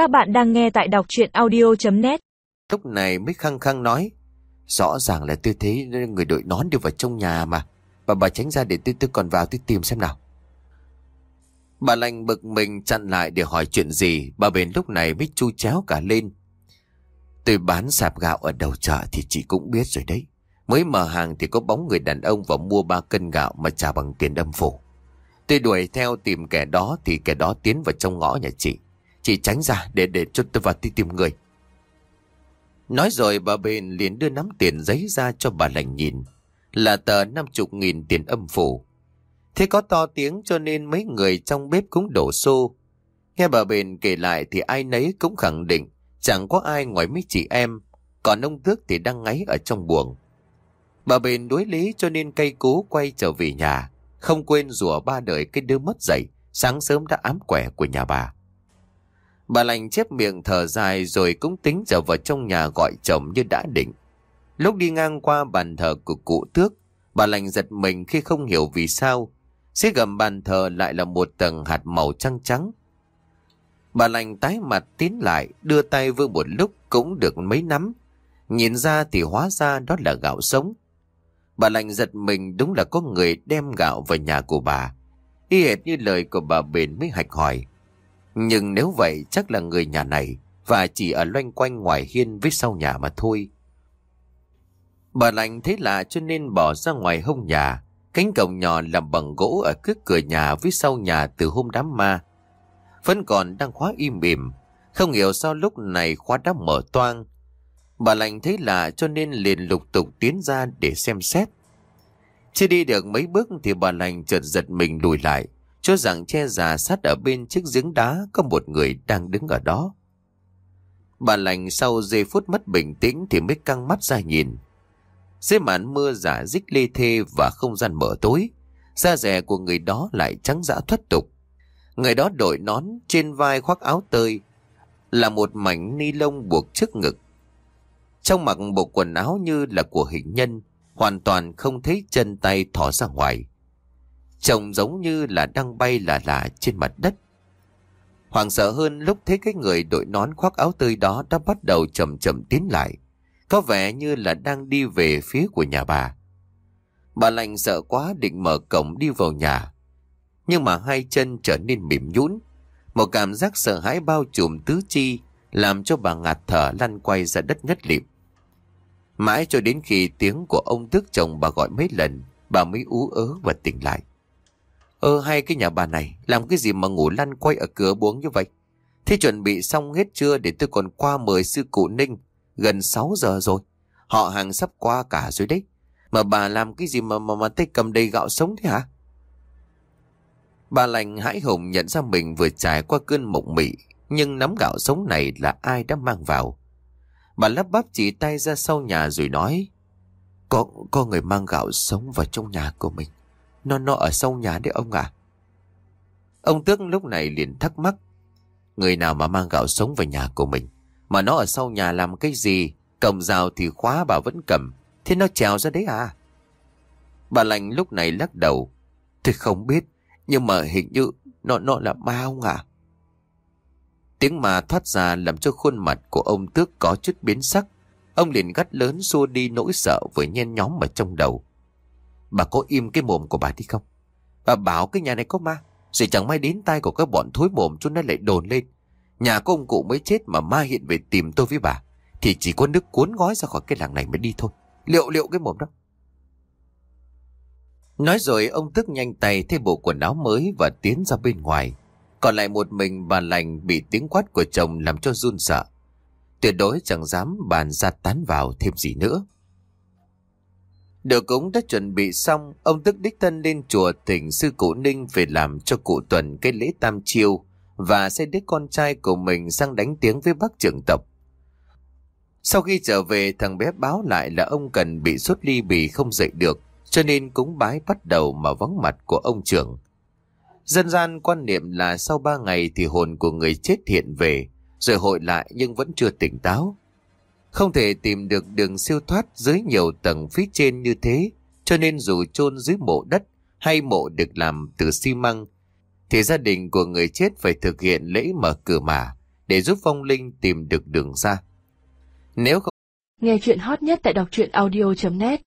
Các bạn đang nghe tại đọc chuyện audio.net Lúc này mới khăng khăng nói, Rõ ràng là tôi thấy người đội nón đi vào trong nhà mà. Bà bà tránh ra để tôi tôi còn vào tôi tìm xem nào. Bà lành bực mình chặn lại để hỏi chuyện gì, Bà bền lúc này mới chu chéo cả lên. Tôi bán sạp gạo ở đầu chợ thì chị cũng biết rồi đấy. Mới mở hàng thì có bóng người đàn ông vào mua ba cân gạo mà trả bằng tiền âm phủ. Tôi đuổi theo tìm kẻ đó thì kẻ đó tiến vào trong ngõ nhà chị. Chị tránh ra để để cho tôi vào đi tìm người. Nói rồi bà bền liền đưa nắm tiền giấy ra cho bà lành nhìn. Là tờ năm chục nghìn tiền âm phủ. Thế có to tiếng cho nên mấy người trong bếp cũng đổ xô. Nghe bà bền kể lại thì ai nấy cũng khẳng định Chẳng có ai ngoài mấy chị em, Còn ông Tước thì đang ngáy ở trong buồng. Bà bền đối lý cho nên cây cú quay trở về nhà, Không quên rủa ba đời cái đứa mất dậy, Sáng sớm đã ám quẻ của nhà bà. Bà lành chép miệng thở dài rồi cũng tính trở vào trong nhà gọi chồng như đã định. Lúc đi ngang qua bàn thờ của cụ tước, bà lành giật mình khi không hiểu vì sao. Xế gầm bàn thờ lại là một tầng hạt màu trắng trắng. Bà lành tái mặt tiến lại, đưa tay vương một lúc cũng được mấy nắm. Nhìn ra thì hóa ra đó là gạo sống. Bà lành giật mình đúng là có người đem gạo vào nhà của bà. Y hệt như lời của bà bền mới hạch hỏi. Nhưng nếu vậy, chắc là người nhà này và chỉ ở loanh quanh ngoài hiên với sau nhà mà thôi. Bà lành thấy lạ cho nên bỏ ra ngoài hông nhà. Cánh cổng nhỏ làm bằng gỗ ở trước cửa nhà với sau nhà từ hôm đám ma. Vẫn còn đang khóa im ỉm. Không hiểu sao lúc này khóa đã mở toang. Bà lành thấy lạ cho nên liền lục tục tiến ra để xem xét. Chưa đi được mấy bước thì bà lành chợt giật mình lùi lại cho rằng che già sát ở bên chiếc giếng đá có một người đang đứng ở đó. Bà lành sau giây phút mất bình tĩnh thì mới căng mắt ra nhìn. Dưới màn mưa giả dích lê thê và không gian mở tối, da rẻ của người đó lại trắng dã thoát tục. Người đó đội nón trên vai khoác áo tơi, là một mảnh ni lông buộc trước ngực. Trong mặc bộ quần áo như là của hình nhân, hoàn toàn không thấy chân tay thỏ ra ngoài. Trông giống như là đang bay là lạ trên mặt đất. Hoàng sợ hơn lúc thấy cái người đội nón khoác áo tươi đó đã bắt đầu chậm chậm tiến lại. Có vẻ như là đang đi về phía của nhà bà. Bà lành sợ quá định mở cổng đi vào nhà. Nhưng mà hai chân trở nên mềm nhũn Một cảm giác sợ hãi bao trùm tứ chi làm cho bà ngạt thở lăn quay ra đất ngất lịm. Mãi cho đến khi tiếng của ông tức chồng bà gọi mấy lần, bà mới ú ớ và tỉnh lại ờ hay cái nhà bà này Làm cái gì mà ngủ lăn quay ở cửa buống như vậy? Thế chuẩn bị xong hết chưa Để tôi còn qua mời sư cụ Ninh Gần 6 giờ rồi. Họ hàng sắp qua cả rồi đấy. Mà bà làm cái gì mà mà, mà tay cầm đầy gạo sống thế hả? Bà lành hãi hùng nhận ra mình vừa trải qua cơn mộng mị Nhưng nắm gạo sống này là ai đã mang vào? Bà lắp bắp chỉ tay ra sau nhà rồi nói Có, có người mang gạo sống vào trong nhà của mình nó nó ở sau nhà đấy ông à Ông Tước lúc này liền thắc mắc. Người nào mà mang gạo sống về nhà của mình? Mà nó ở sau nhà làm cái gì? Cầm rào thì khóa bà vẫn cầm. Thế nó trèo ra đấy à? Bà lành lúc này lắc đầu. Tôi không biết, Nhưng mà hình như Nó nó là ma ông à Tiếng mà thoát ra làm cho khuôn mặt của ông Tước có chút biến sắc. Ông liền gắt lớn xua đi nỗi sợ vừa nhen nhóm ở trong đầu. Bà có im cái mồm của bà đi không Bà bảo cái nhà này có ma Rồi chẳng may đến tay của các bọn thối mồm Chúng nó lại đồn lên Nhà có ông cụ mới chết mà ma hiện về tìm tôi với bà, Thì chỉ có nước cuốn gói ra khỏi cái làng này mới đi thôi Liệu liệu cái mồm đó Nói rồi ông tức nhanh tay thay bộ quần áo mới và tiến ra bên ngoài. Còn lại một mình bà lành bị tiếng quát của chồng làm cho run sợ. Tuyệt đối chẳng dám bàn ra tán vào thêm gì nữa. Đồ cúng đã chuẩn bị xong, ông tức đích thân lên chùa thỉnh sư cụ Ninh về làm cho cụ Tuần cái lễ tam chiêu và sẽ đứa con trai của mình sang đánh tiếng với bác trưởng tộc. Sau khi trở về thằng bé báo lại là ông cần bị sốt ly bì không dậy được cho nên cúng bái bắt đầu mà vắng mặt của ông trưởng. Dân gian quan niệm là sau ba ngày thì hồn của người chết hiện về rồi hội lại nhưng vẫn chưa tỉnh táo. Không thể tìm được đường siêu thoát dưới nhiều tầng phía trên như thế, cho nên dù chôn dưới mộ đất hay mộ được làm từ xi măng, thì gia đình của người chết phải thực hiện lễ mở cửa mà để giúp phong linh tìm được đường ra. Nếu không Nghe chuyện hot nhất tại đọc truyện audio.net